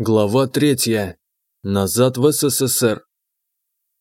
Глава третья. Назад в СССР.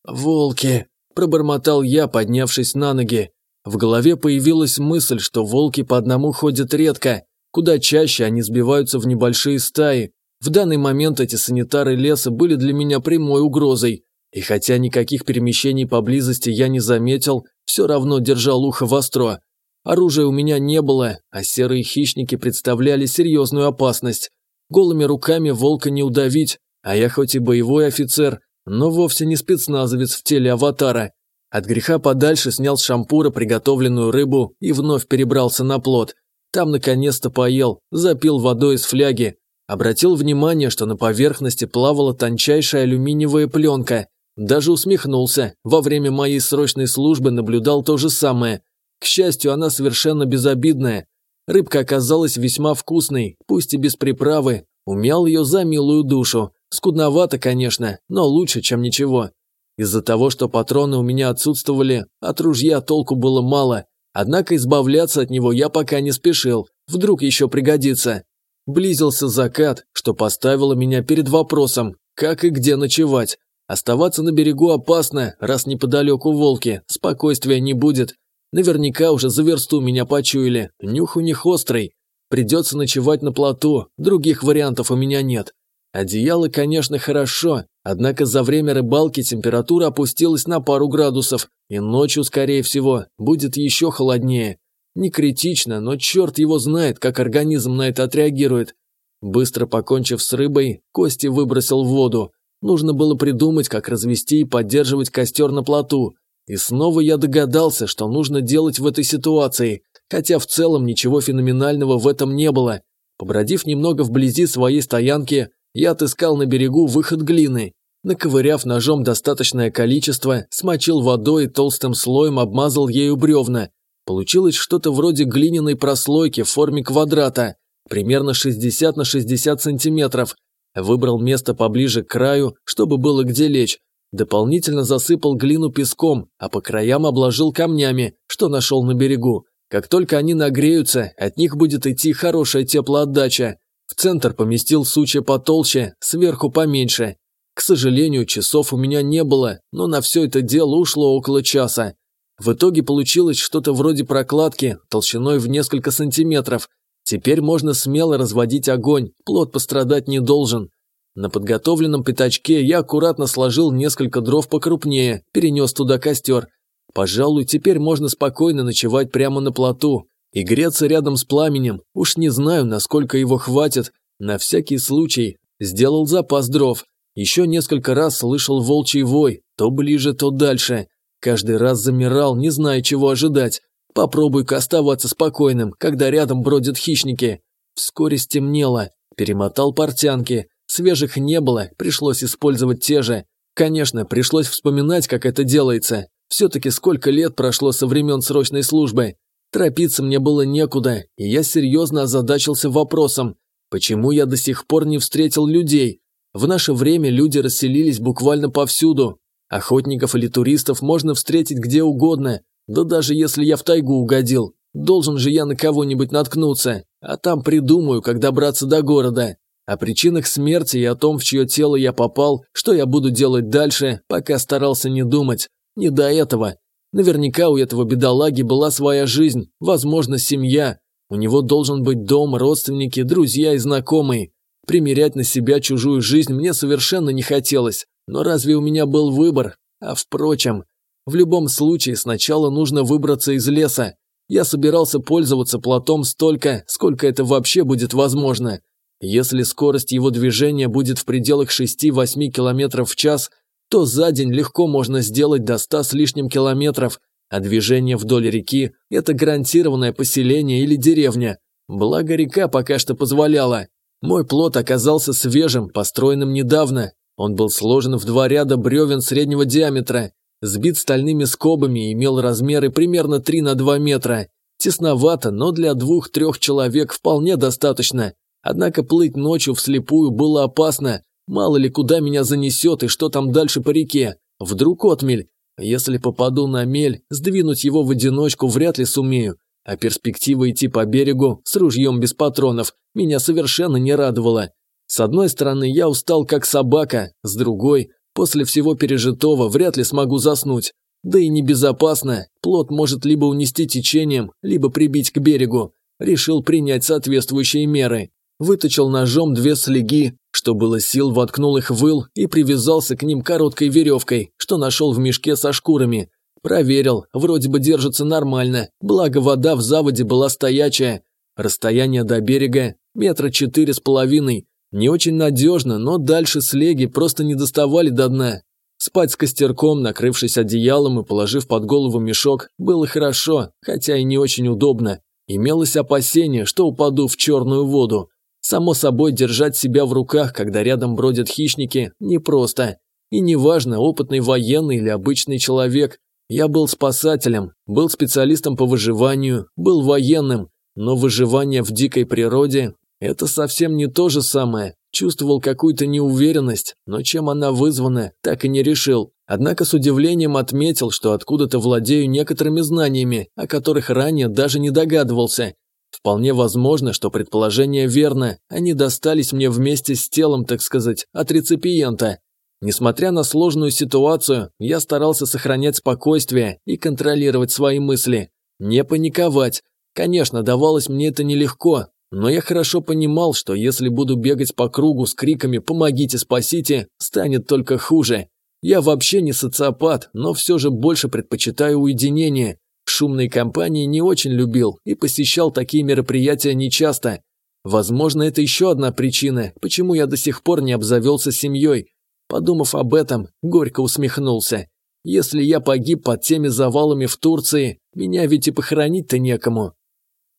«Волки!» – пробормотал я, поднявшись на ноги. В голове появилась мысль, что волки по одному ходят редко, куда чаще они сбиваются в небольшие стаи. В данный момент эти санитары леса были для меня прямой угрозой. И хотя никаких перемещений поблизости я не заметил, все равно держал ухо востро. Оружия у меня не было, а серые хищники представляли серьезную опасность. Голыми руками волка не удавить, а я хоть и боевой офицер, но вовсе не спецназовец в теле аватара. От греха подальше снял с шампура приготовленную рыбу и вновь перебрался на плот. Там наконец-то поел, запил водой из фляги. Обратил внимание, что на поверхности плавала тончайшая алюминиевая пленка. Даже усмехнулся, во время моей срочной службы наблюдал то же самое. К счастью, она совершенно безобидная, Рыбка оказалась весьма вкусной, пусть и без приправы. Умял ее за милую душу. Скудновато, конечно, но лучше, чем ничего. Из-за того, что патроны у меня отсутствовали, от ружья толку было мало. Однако избавляться от него я пока не спешил. Вдруг еще пригодится. Близился закат, что поставило меня перед вопросом, как и где ночевать. Оставаться на берегу опасно, раз неподалеку волки, спокойствия не будет. Наверняка уже за версту меня почуяли, нюх у них острый. Придется ночевать на плоту, других вариантов у меня нет. Одеяло, конечно, хорошо, однако за время рыбалки температура опустилась на пару градусов, и ночью, скорее всего, будет еще холоднее. Не критично, но черт его знает, как организм на это отреагирует. Быстро покончив с рыбой, Кости выбросил в воду. Нужно было придумать, как развести и поддерживать костер на плоту. И снова я догадался, что нужно делать в этой ситуации, хотя в целом ничего феноменального в этом не было. Побродив немного вблизи своей стоянки, я отыскал на берегу выход глины. Наковыряв ножом достаточное количество, смочил водой и толстым слоем обмазал ею бревна. Получилось что-то вроде глиняной прослойки в форме квадрата, примерно 60 на 60 сантиметров. Выбрал место поближе к краю, чтобы было где лечь, Дополнительно засыпал глину песком, а по краям обложил камнями, что нашел на берегу. Как только они нагреются, от них будет идти хорошая теплоотдача. В центр поместил сучья потолще, сверху поменьше. К сожалению, часов у меня не было, но на все это дело ушло около часа. В итоге получилось что-то вроде прокладки, толщиной в несколько сантиметров. Теперь можно смело разводить огонь, плод пострадать не должен. На подготовленном пятачке я аккуратно сложил несколько дров покрупнее, перенес туда костер. Пожалуй, теперь можно спокойно ночевать прямо на плоту и греться рядом с пламенем. Уж не знаю, насколько его хватит. На всякий случай сделал запас дров. Еще несколько раз слышал волчий вой, то ближе, то дальше. Каждый раз замирал, не зная, чего ожидать. Попробуй-ка оставаться спокойным, когда рядом бродят хищники. Вскоре стемнело. Перемотал портянки. Свежих не было, пришлось использовать те же. Конечно, пришлось вспоминать, как это делается. Все-таки сколько лет прошло со времен срочной службы. Торопиться мне было некуда, и я серьезно озадачился вопросом, почему я до сих пор не встретил людей. В наше время люди расселились буквально повсюду. Охотников или туристов можно встретить где угодно, да даже если я в тайгу угодил. Должен же я на кого-нибудь наткнуться, а там придумаю, как добраться до города. О причинах смерти и о том, в чье тело я попал, что я буду делать дальше, пока старался не думать. Не до этого. Наверняка у этого бедолаги была своя жизнь, возможно, семья. У него должен быть дом, родственники, друзья и знакомые. Примерять на себя чужую жизнь мне совершенно не хотелось. Но разве у меня был выбор? А впрочем, в любом случае сначала нужно выбраться из леса. Я собирался пользоваться платом столько, сколько это вообще будет возможно. Если скорость его движения будет в пределах 6-8 км в час, то за день легко можно сделать до 100 с лишним километров, а движение вдоль реки – это гарантированное поселение или деревня. Благо река пока что позволяла. Мой плот оказался свежим, построенным недавно. Он был сложен в два ряда бревен среднего диаметра, сбит стальными скобами и имел размеры примерно 3 на 2 метра. Тесновато, но для двух-трех человек вполне достаточно. Однако плыть ночью вслепую было опасно. Мало ли куда меня занесет и что там дальше по реке. Вдруг отмель. Если попаду на мель, сдвинуть его в одиночку вряд ли сумею. А перспектива идти по берегу с ружьем без патронов меня совершенно не радовала. С одной стороны, я устал как собака, с другой, после всего пережитого вряд ли смогу заснуть. Да и небезопасно, плот может либо унести течением, либо прибить к берегу. Решил принять соответствующие меры. Выточил ножом две слеги, что было сил, воткнул их в ил и привязался к ним короткой веревкой, что нашел в мешке со шкурами. Проверил, вроде бы держится нормально, благо вода в заводе была стоячая. Расстояние до берега метра четыре с половиной. Не очень надежно, но дальше слеги просто не доставали до дна. Спать с костерком, накрывшись одеялом и положив под голову мешок, было хорошо, хотя и не очень удобно. Имелось опасение, что упаду в черную воду. Само собой, держать себя в руках, когда рядом бродят хищники, непросто. И неважно, опытный военный или обычный человек. Я был спасателем, был специалистом по выживанию, был военным, но выживание в дикой природе – это совсем не то же самое. Чувствовал какую-то неуверенность, но чем она вызвана, так и не решил. Однако с удивлением отметил, что откуда-то владею некоторыми знаниями, о которых ранее даже не догадывался. Вполне возможно, что предположение верно, они достались мне вместе с телом, так сказать, от реципиента. Несмотря на сложную ситуацию, я старался сохранять спокойствие и контролировать свои мысли. Не паниковать. Конечно, давалось мне это нелегко, но я хорошо понимал, что если буду бегать по кругу с криками «помогите, спасите», станет только хуже. Я вообще не социопат, но все же больше предпочитаю уединение, Шумные компании не очень любил и посещал такие мероприятия нечасто. Возможно, это еще одна причина, почему я до сих пор не обзавелся семьей. Подумав об этом, горько усмехнулся. Если я погиб под теми завалами в Турции, меня ведь и похоронить-то некому.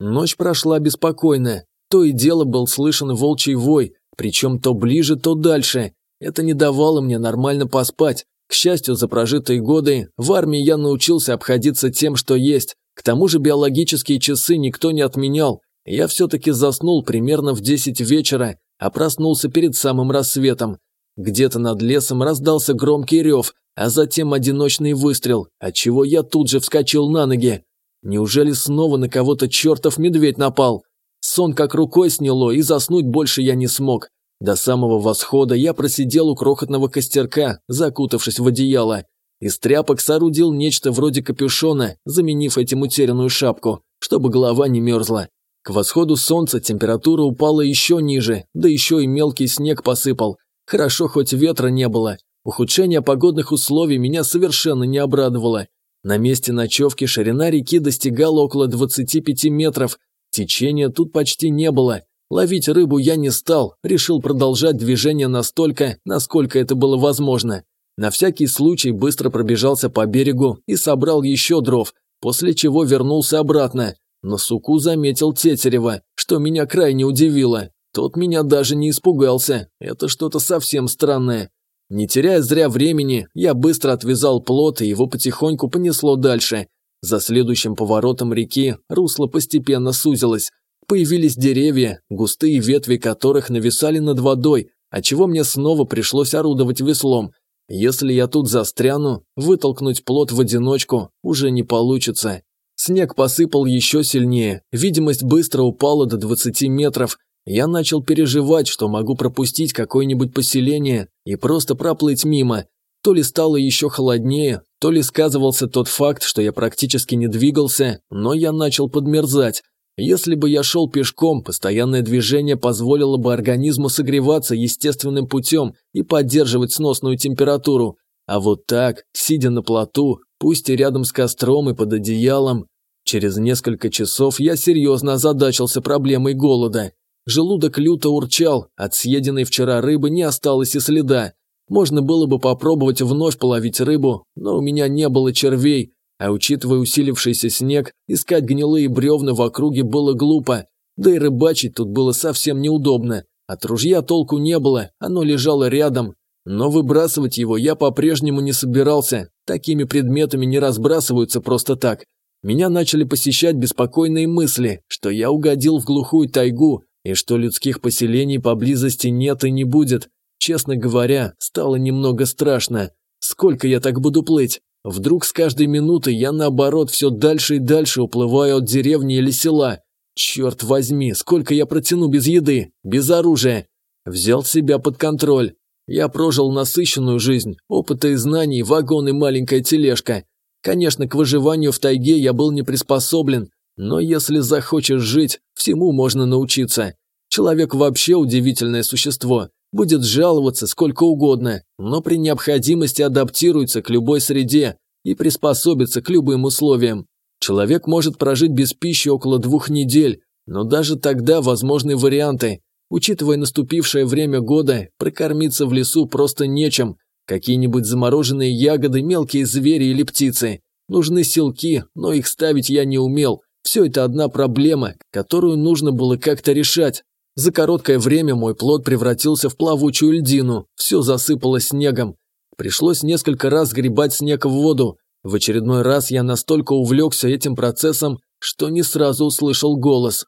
Ночь прошла беспокойно. То и дело был слышен волчий вой, причем то ближе, то дальше. Это не давало мне нормально поспать, к счастью, за прожитые годы в армии я научился обходиться тем, что есть. К тому же биологические часы никто не отменял. Я все-таки заснул примерно в 10 вечера, а проснулся перед самым рассветом. Где-то над лесом раздался громкий рев, а затем одиночный выстрел, отчего я тут же вскочил на ноги. Неужели снова на кого-то чертов медведь напал? Сон как рукой сняло, и заснуть больше я не смог. До самого восхода я просидел у крохотного костерка, закутавшись в одеяло. Из тряпок соорудил нечто вроде капюшона, заменив этим утерянную шапку, чтобы голова не мерзла. К восходу солнца температура упала еще ниже, да еще и мелкий снег посыпал. Хорошо, хоть ветра не было. Ухудшение погодных условий меня совершенно не обрадовало. На месте ночевки ширина реки достигала около 25 метров. Течения тут почти не было, Ловить рыбу я не стал, решил продолжать движение настолько, насколько это было возможно. На всякий случай быстро пробежался по берегу и собрал еще дров, после чего вернулся обратно. На суку заметил Тетерева, что меня крайне удивило. Тот меня даже не испугался, это что-то совсем странное. Не теряя зря времени, я быстро отвязал плот, и его потихоньку понесло дальше. За следующим поворотом реки русло постепенно сузилось, Появились деревья, густые ветви которых нависали над водой, отчего мне снова пришлось орудовать веслом. Если я тут застряну, вытолкнуть плот в одиночку уже не получится. Снег посыпал еще сильнее, видимость быстро упала до 20 метров. Я начал переживать, что могу пропустить какое-нибудь поселение и просто проплыть мимо. То ли стало еще холоднее, то ли сказывался тот факт, что я практически не двигался, но я начал подмерзать. Если бы я шел пешком, постоянное движение позволило бы организму согреваться естественным путем и поддерживать сносную температуру. А вот так, сидя на плоту, пусть и рядом с костром и под одеялом, через несколько часов я серьезно озадачился проблемой голода. Желудок люто урчал, от съеденной вчера рыбы не осталось и следа. Можно было бы попробовать вновь половить рыбу, но у меня не было червей, а учитывая усилившийся снег, искать гнилые бревна в округе было глупо, да и рыбачить тут было совсем неудобно. От ружья толку не было, оно лежало рядом, но выбрасывать его я по-прежнему не собирался, такими предметами не разбрасываются просто так. Меня начали посещать беспокойные мысли, что я угодил в глухую тайгу и что людских поселений поблизости нет и не будет. Честно говоря, стало немного страшно. Сколько я так буду плыть? Вдруг с каждой минутой я, наоборот, все дальше и дальше уплываю от деревни или села. Черт возьми, сколько я протяну без еды, без оружия. Взял себя под контроль. Я прожил насыщенную жизнь, опыта и знаний, вагон и маленькая тележка. Конечно, к выживанию в тайге я был не приспособлен, но если захочешь жить, всему можно научиться. Человек вообще удивительное существо. Будет жаловаться сколько угодно, но при необходимости адаптируется к любой среде и приспособится к любым условиям. Человек может прожить без пищи около двух недель, но даже тогда возможны варианты. Учитывая наступившее время года, прокормиться в лесу просто нечем. Какие-нибудь замороженные ягоды, мелкие звери или птицы. Нужны селки, но их ставить я не умел. Все это одна проблема, которую нужно было как-то решать. За короткое время мой плод превратился в плавучую льдину, все засыпало снегом. Пришлось несколько раз гребать снег в воду. В очередной раз я настолько увлекся этим процессом, что не сразу услышал голос.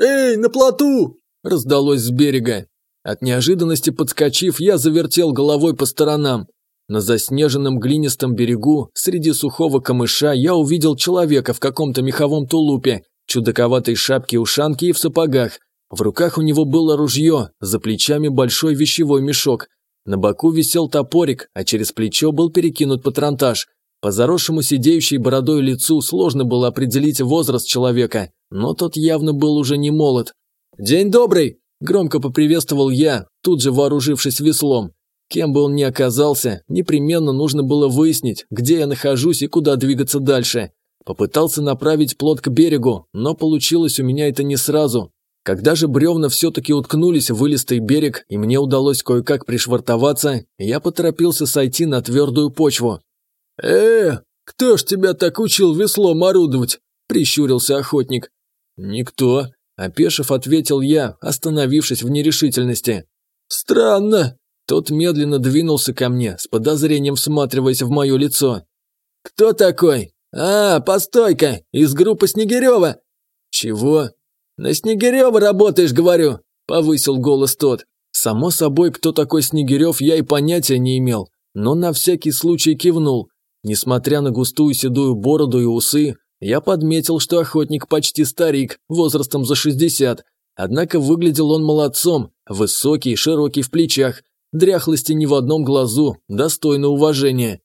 «Эй, на плоту!» – раздалось с берега. От неожиданности подскочив, я завертел головой по сторонам. На заснеженном глинистом берегу, среди сухого камыша, я увидел человека в каком-то меховом тулупе, чудаковатой шапке-ушанке и в сапогах. В руках у него было ружье, за плечами большой вещевой мешок. На боку висел топорик, а через плечо был перекинут патронтаж. По заросшему сидеющей бородой лицу сложно было определить возраст человека, но тот явно был уже не молод. «День добрый!» – громко поприветствовал я, тут же вооружившись веслом. Кем бы он ни оказался, непременно нужно было выяснить, где я нахожусь и куда двигаться дальше. Попытался направить плот к берегу, но получилось у меня это не сразу. Когда же бревна все-таки уткнулись в вылистый берег, и мне удалось кое-как пришвартоваться, я поторопился сойти на твердую почву. «Э, кто ж тебя так учил веслом орудовать?» – прищурился охотник. «Никто», – опешив, ответил я, остановившись в нерешительности. «Странно». Тот медленно двинулся ко мне, с подозрением всматриваясь в мое лицо. «Кто такой? А, постой-ка, из группы Снегирева!» «Чего?» «На Снегирева работаешь, говорю!» – повысил голос тот. Само собой, кто такой Снегирев, я и понятия не имел, но на всякий случай кивнул. Несмотря на густую седую бороду и усы, я подметил, что охотник почти старик, возрастом за 60. Однако выглядел он молодцом, высокий, широкий в плечах, дряхлости ни в одном глазу, достойно уважения.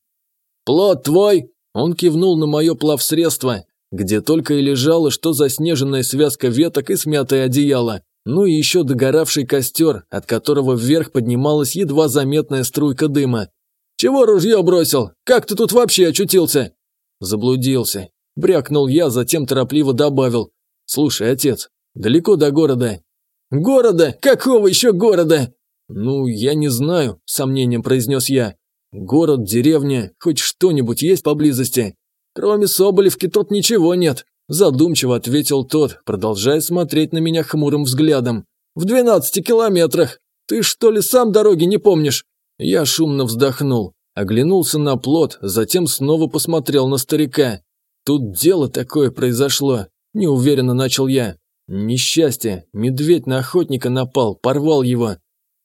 «Плод твой?» Он кивнул на мое плавсредство, где только и лежало, что заснеженная связка веток и смятое одеяло, ну и еще догоравший костер, от которого вверх поднималась едва заметная струйка дыма. «Чего ружье бросил? Как ты тут вообще очутился?» Заблудился. Брякнул я, затем торопливо добавил. «Слушай, отец, далеко до города?» «Города? Какого еще города?» «Ну, я не знаю», – сомнением произнес я. «Город, деревня, хоть что-нибудь есть поблизости?» «Кроме Соболевки тут ничего нет», – задумчиво ответил тот, продолжая смотреть на меня хмурым взглядом. «В двенадцати километрах. Ты что ли сам дороги не помнишь?» Я шумно вздохнул, оглянулся на плот, затем снова посмотрел на старика. Тут дело такое произошло, неуверенно начал я. Несчастье, медведь на охотника напал, порвал его.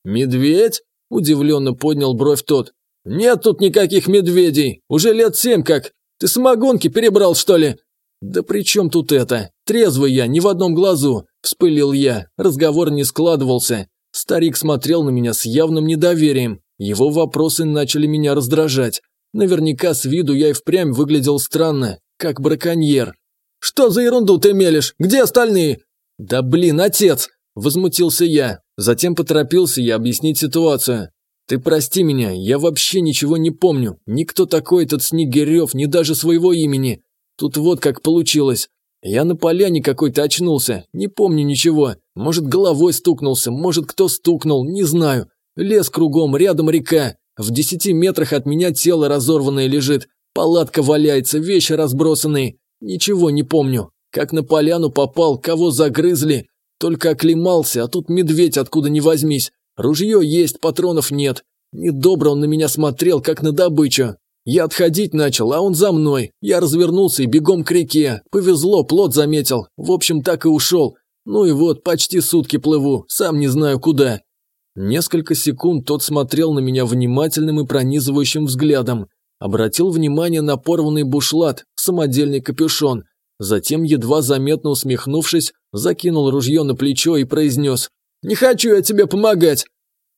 Медведь? Удивленно поднял бровь тот. Нет тут никаких медведей, уже лет семь как. Ты самогонки перебрал, что ли? Да при чем тут это? Трезвый я, ни в одном глазу, вспылил я, разговор не складывался. Старик смотрел на меня с явным недоверием. Его вопросы начали меня раздражать. Наверняка с виду я и впрямь выглядел странно, как браконьер. «Что за ерунду ты мелешь? Где остальные?» «Да блин, отец!» – возмутился я. Затем поторопился я объяснить ситуацию. «Ты прости меня, я вообще ничего не помню. Никто такой этот Снегирев, ни даже своего имени. Тут вот как получилось. Я на поляне какой-то очнулся, не помню ничего. Может, головой стукнулся, может, кто стукнул, не знаю. Лес кругом, рядом река. В десяти метрах от меня тело разорванное лежит. Палатка валяется, вещи разбросанные. Ничего не помню. Как на поляну попал, кого загрызли. Только оклемался, а тут медведь откуда ни возьмись. Ружье есть, патронов нет. Недобро он на меня смотрел, как на добычу. Я отходить начал, а он за мной. Я развернулся и бегом к реке. Повезло, плод заметил. В общем, так и ушел. Ну и вот, почти сутки плыву, сам не знаю куда. Несколько секунд тот смотрел на меня внимательным и пронизывающим взглядом. Обратил внимание на порванный бушлат, самодельный капюшон. Затем, едва заметно усмехнувшись, закинул ружье на плечо и произнес «Не хочу я тебе помогать!»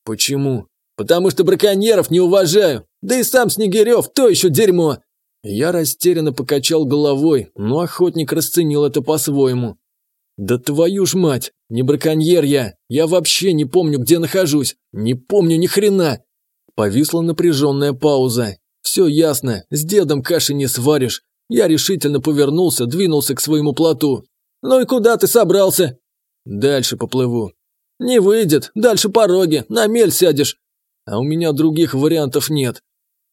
Почему? Потому что браконьеров не уважаю. Да и сам Снегирев, то еще дерьмо. Я растерянно покачал головой, но охотник расценил это по-своему. «Да твою ж мать! Не браконьер я! Я вообще не помню, где нахожусь! Не помню ни хрена!» Повисла напряженная пауза. «Все ясно, с дедом каши не сваришь!» Я решительно повернулся, двинулся к своему плоту. «Ну и куда ты собрался?» «Дальше поплыву». «Не выйдет, дальше пороги, на мель сядешь». «А у меня других вариантов нет».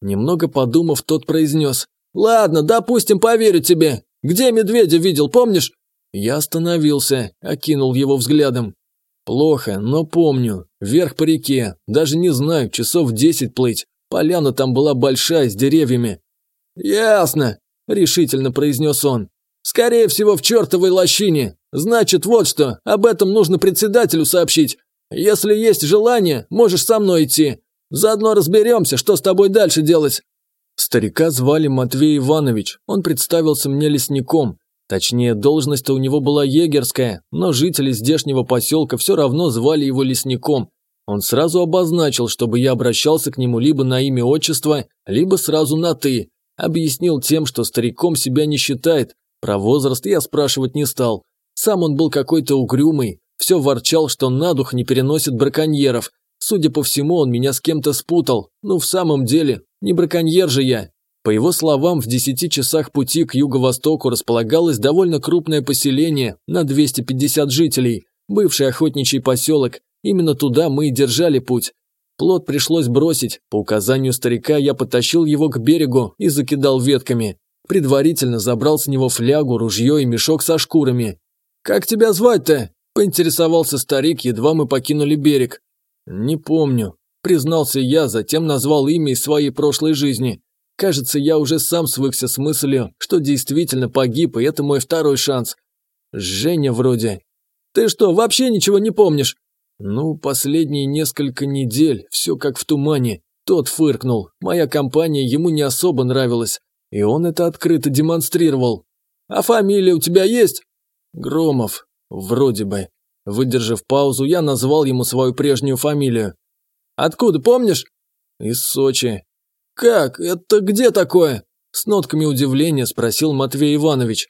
Немного подумав, тот произнес. «Ладно, допустим, поверю тебе. Где медведя видел, помнишь?» Я остановился, окинул его взглядом. Плохо, но помню. Вверх по реке. Даже не знаю, часов десять плыть. Поляна там была большая, с деревьями. «Ясно», – решительно произнес он. «Скорее всего, в чертовой лощине. Значит, вот что, об этом нужно председателю сообщить. Если есть желание, можешь со мной идти. Заодно разберемся, что с тобой дальше делать». Старика звали Матвей Иванович. Он представился мне лесником. Точнее, должность-то у него была егерская, но жители здешнего поселка все равно звали его лесником. Он сразу обозначил, чтобы я обращался к нему либо на имя отчества, либо сразу на «ты». Объяснил тем, что стариком себя не считает, про возраст я спрашивать не стал. Сам он был какой-то угрюмый, все ворчал, что на дух не переносит браконьеров. Судя по всему, он меня с кем-то спутал. Ну, в самом деле, не браконьер же я. По его словам, в 10 часах пути к юго-востоку располагалось довольно крупное поселение на 250 жителей, бывший охотничий поселок. Именно туда мы и держали путь. Плод пришлось бросить. По указанию старика я потащил его к берегу и закидал ветками. Предварительно забрал с него флягу, ружье и мешок со шкурами. «Как тебя звать-то?» – поинтересовался старик, едва мы покинули берег. «Не помню», – признался я, затем назвал имя из своей прошлой жизни. Кажется, я уже сам свыкся с мыслью, что действительно погиб, и это мой второй шанс. Женя вроде. Ты что, вообще ничего не помнишь? Ну, последние несколько недель, все как в тумане. Тот фыркнул. Моя компания ему не особо нравилась, и он это открыто демонстрировал. А фамилия у тебя есть? Громов. Вроде бы. Выдержав паузу, я назвал ему свою прежнюю фамилию. Откуда, помнишь? Из Сочи. «Как? Это где такое?» С нотками удивления спросил Матвей Иванович.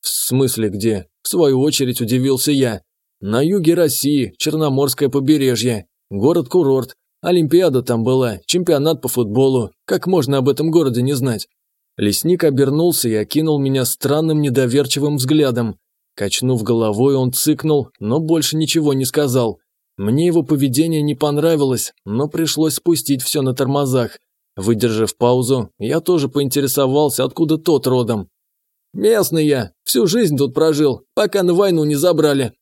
«В смысле где?» В свою очередь удивился я. «На юге России, Черноморское побережье, город-курорт. Олимпиада там была, чемпионат по футболу. Как можно об этом городе не знать?» Лесник обернулся и окинул меня странным недоверчивым взглядом. Качнув головой, он цыкнул, но больше ничего не сказал. Мне его поведение не понравилось, но пришлось спустить все на тормозах. Выдержав паузу, я тоже поинтересовался, откуда тот родом. «Местный я, всю жизнь тут прожил, пока на войну не забрали».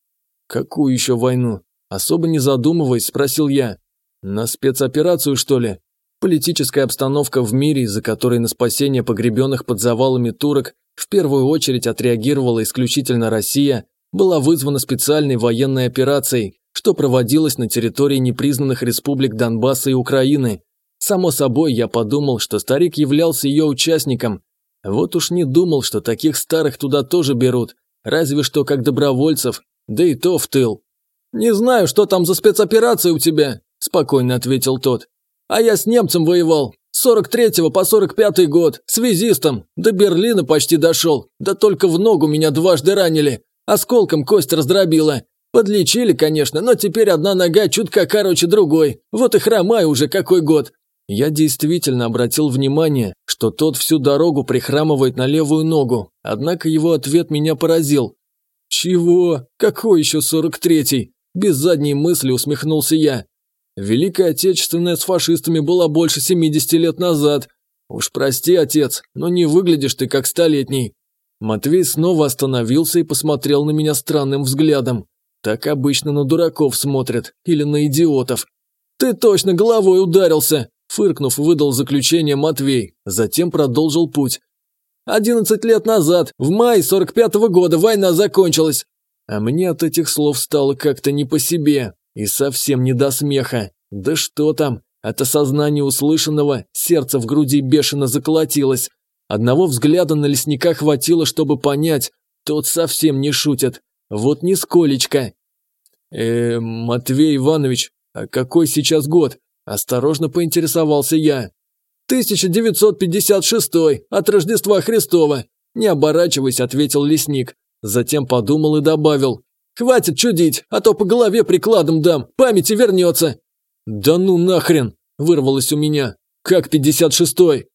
«Какую еще войну?» Особо не задумываясь, спросил я. «На спецоперацию, что ли?» Политическая обстановка в мире, из-за которой на спасение погребенных под завалами турок в первую очередь отреагировала исключительно Россия, была вызвана специальной военной операцией, что проводилась на территории непризнанных республик Донбасса и Украины, Само собой, я подумал, что старик являлся ее участником. Вот уж не думал, что таких старых туда тоже берут, разве что как добровольцев, да и то в тыл. «Не знаю, что там за спецоперация у тебя», – спокойно ответил тот. «А я с немцем воевал. С 43 по 45 год, связистом. До Берлина почти дошел, да только в ногу меня дважды ранили. Осколком кость раздробила. Подлечили, конечно, но теперь одна нога чутка короче другой. Вот и хромаю уже какой год. Я действительно обратил внимание, что тот всю дорогу прихрамывает на левую ногу, однако его ответ меня поразил. «Чего? Какой еще сорок третий?» Без задней мысли усмехнулся я. «Великая Отечественная с фашистами была больше семидесяти лет назад. Уж прости, отец, но не выглядишь ты как столетний». Матвей снова остановился и посмотрел на меня странным взглядом. Так обычно на дураков смотрят или на идиотов. «Ты точно головой ударился!» Фыркнув, выдал заключение Матвей, затем продолжил путь. «Одиннадцать лет назад, в мае сорок пятого года, война закончилась!» А мне от этих слов стало как-то не по себе, и совсем не до смеха. Да что там, от осознания услышанного сердце в груди бешено заколотилось. Одного взгляда на лесника хватило, чтобы понять, тот совсем не шутит. Вот нисколечко. «Э, Матвей Иванович, А какой сейчас год? Осторожно поинтересовался я. 1956 от Рождества Христова. Не оборачиваясь, ответил лесник. Затем подумал и добавил. Хватит чудить, а то по голове прикладом дам, памяти вернется. Да ну нахрен, вырвалось у меня. Как 56-й?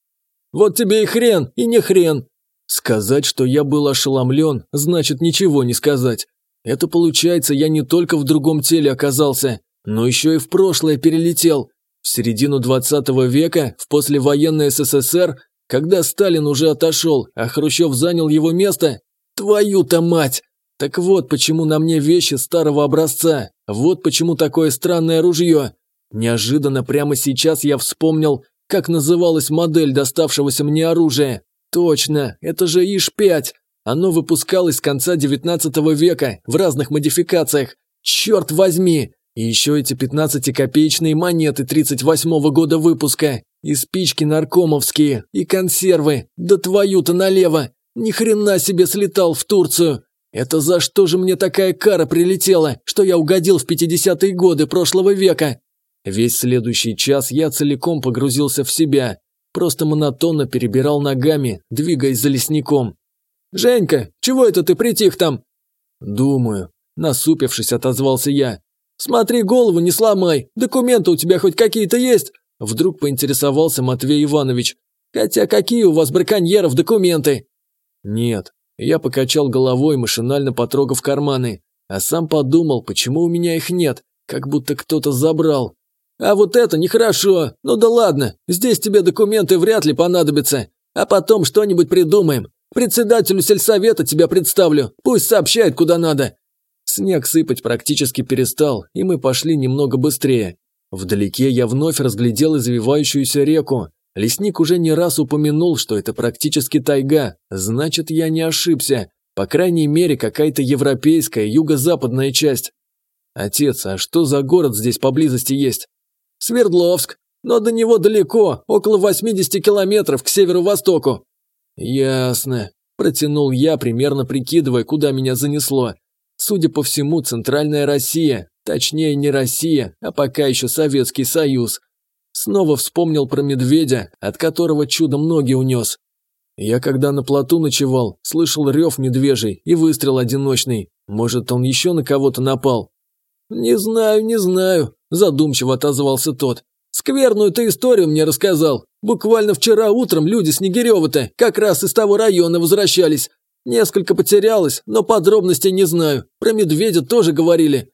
Вот тебе и хрен, и не хрен. Сказать, что я был ошеломлен, значит ничего не сказать. Это получается, я не только в другом теле оказался, но еще и в прошлое перелетел. В середину 20 века, в послевоенный СССР, когда Сталин уже отошел, а Хрущев занял его место? Твою-то мать! Так вот почему на мне вещи старого образца, вот почему такое странное ружье. Неожиданно прямо сейчас я вспомнил, как называлась модель доставшегося мне оружия. Точно, это же ИШ-5. Оно выпускалось с конца 19 века в разных модификациях. Черт возьми! И еще эти 15-копеечные монеты 38 -го года выпуска. И спички наркомовские, и консервы. Да твою-то налево! Ни хрена себе слетал в Турцию. Это за что же мне такая кара прилетела, что я угодил в 50-е годы прошлого века? Весь следующий час я целиком погрузился в себя, просто монотонно перебирал ногами, двигаясь за лесником. «Женька, чего это ты притих там?» «Думаю», – насупившись, отозвался я. «Смотри, голову не сломай, документы у тебя хоть какие-то есть?» Вдруг поинтересовался Матвей Иванович. «Хотя какие у вас браконьеров документы?» «Нет», я покачал головой, машинально потрогав карманы, а сам подумал, почему у меня их нет, как будто кто-то забрал. «А вот это нехорошо. Ну да ладно, здесь тебе документы вряд ли понадобятся. А потом что-нибудь придумаем. Председателю сельсовета тебя представлю, пусть сообщает куда надо». Снег сыпать практически перестал, и мы пошли немного быстрее. Вдалеке я вновь разглядел извивающуюся реку, Лесник уже не раз упомянул, что это практически тайга, значит, я не ошибся. По крайней мере, какая-то европейская, юго-западная часть. Отец, а что за город здесь поблизости есть? Свердловск, но до него далеко, около 80 километров к северо-востоку. Ясно, протянул я, примерно прикидывая, куда меня занесло. Судя по всему, центральная Россия, точнее не Россия, а пока еще Советский Союз. Снова вспомнил про медведя, от которого чудом ноги унес. Я когда на плоту ночевал, слышал рев медвежий и выстрел одиночный. Может, он еще на кого-то напал? «Не знаю, не знаю», – задумчиво отозвался тот. «Скверную ты историю мне рассказал. Буквально вчера утром люди Снегирева-то как раз из того района возвращались. Несколько потерялось, но подробностей не знаю. Про медведя тоже говорили».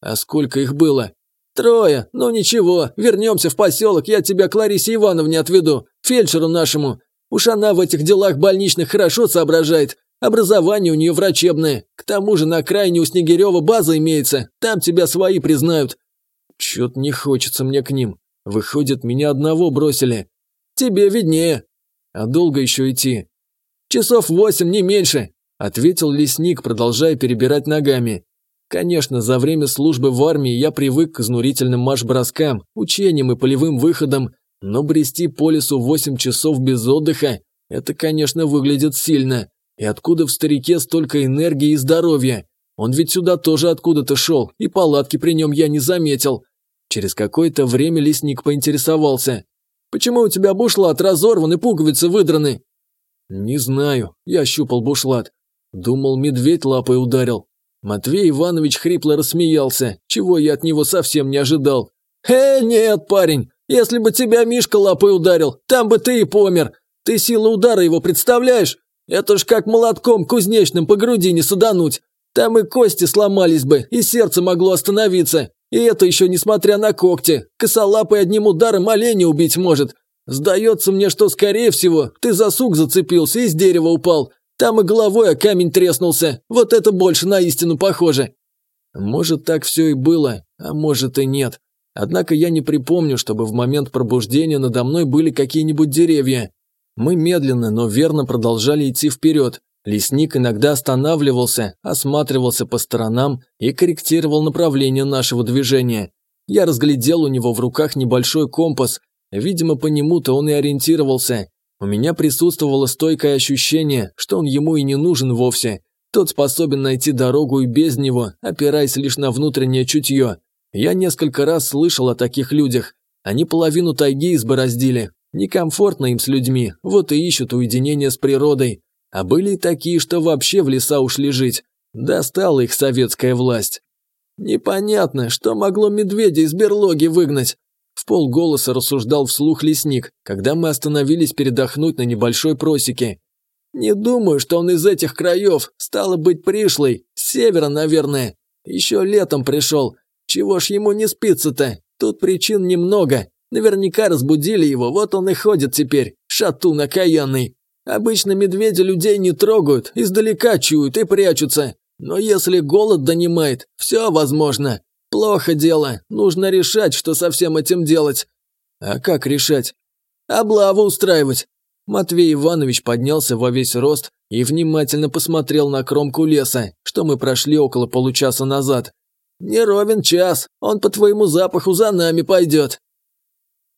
«А сколько их было?» «Трое. Ну ничего, вернемся в поселок, я тебя к Ларисе Ивановне отведу, фельдшеру нашему. Уж она в этих делах больничных хорошо соображает. Образование у нее врачебное. К тому же на окраине у Снегирева база имеется, там тебя свои признают». «Чё-то не хочется мне к ним. Выходит, меня одного бросили». «Тебе виднее». «А долго еще идти?» «Часов восемь, не меньше», – ответил лесник, продолжая перебирать ногами. Конечно, за время службы в армии я привык к изнурительным марш-броскам, учениям и полевым выходам, но брести по лесу 8 часов без отдыха – это, конечно, выглядит сильно. И откуда в старике столько энергии и здоровья? Он ведь сюда тоже откуда-то шел, и палатки при нем я не заметил. Через какое-то время лесник поинтересовался. «Почему у тебя бушлат разорван и пуговицы выдраны?» «Не знаю», – я щупал бушлат. Думал, медведь лапой ударил. Матвей Иванович хрипло рассмеялся, чего я от него совсем не ожидал. «Э, нет, парень, если бы тебя Мишка лапой ударил, там бы ты и помер. Ты силу удара его представляешь? Это ж как молотком кузнечным по груди не садануть. Там и кости сломались бы, и сердце могло остановиться. И это еще несмотря на когти. Косолапый одним ударом оленя убить может. Сдается мне, что, скорее всего, ты за сук зацепился и с дерева упал. Там и головой о камень треснулся. Вот это больше на истину похоже. Может, так все и было, а может и нет. Однако я не припомню, чтобы в момент пробуждения надо мной были какие-нибудь деревья. Мы медленно, но верно продолжали идти вперед. Лесник иногда останавливался, осматривался по сторонам и корректировал направление нашего движения. Я разглядел у него в руках небольшой компас. Видимо, по нему-то он и ориентировался. У меня присутствовало стойкое ощущение, что он ему и не нужен вовсе. Тот способен найти дорогу и без него, опираясь лишь на внутреннее чутье. Я несколько раз слышал о таких людях. Они половину тайги избороздили. Некомфортно им с людьми, вот и ищут уединение с природой. А были и такие, что вообще в леса ушли жить. Достала их советская власть. Непонятно, что могло медведя из берлоги выгнать. В полголоса рассуждал вслух лесник, когда мы остановились передохнуть на небольшой просеке. Не думаю, что он из этих краев, стало быть, пришлый, с севера, наверное. Еще летом пришел. Чего ж ему не спится-то? Тут причин немного. Наверняка разбудили его, вот он и ходит теперь, шатун окаянный. Обычно медведи людей не трогают, издалека чуют и прячутся. Но если голод донимает, все возможно. Плохо дело, нужно решать, что со всем этим делать. А как решать? Облаву устраивать. Матвей Иванович поднялся во весь рост и внимательно посмотрел на кромку леса, что мы прошли около получаса назад. «Не ровен час, он по твоему запаху за нами пойдет.